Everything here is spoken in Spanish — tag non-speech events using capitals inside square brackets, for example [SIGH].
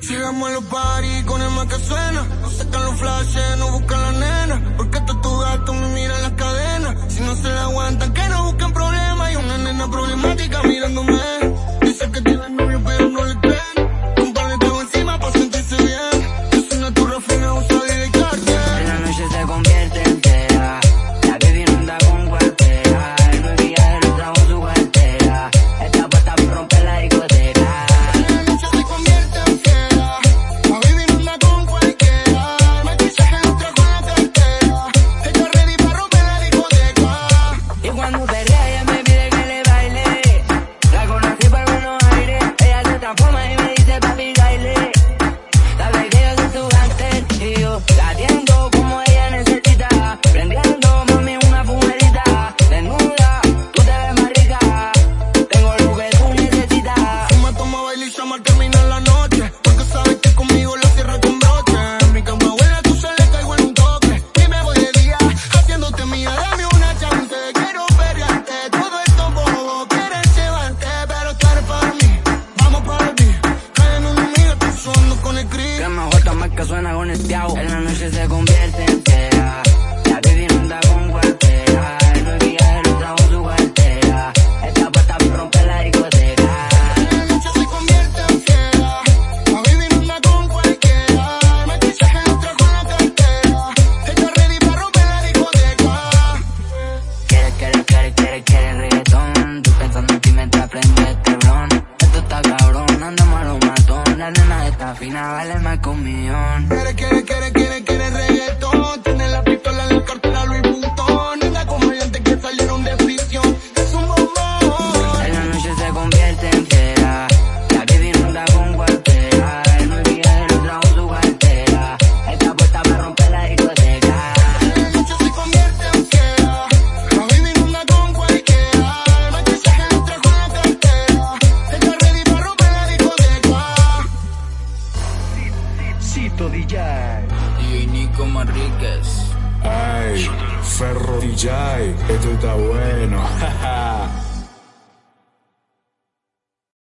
Llegamos a los paris con el más que suena. Nos sacan los flyers en la noche, porque sabes que conmigo lo cierra con broche. En mi cama buena, tú solo le caigo en un toque. Y me voy de día, haciéndote mía, dame una chance. Quiero perrearte, todo esto bobo. Quieres llevarte, pero tú eres para mí. Vamos para ti, caen un amigo, tú sonando con el cri. Que mejor más que suena con el tiao. En la noche se convierte en fea. La baby anda con aprende este ron. Esto está cabrón, andamos a los matón. La nena está fina, vale más que un millón. Quiere, quiere, quiere, quiere, quiere reggaetón. Tiene la DJ. Y Nico Manríquez. Ay, Ferro DJ, esto está bueno. [LAUGHS]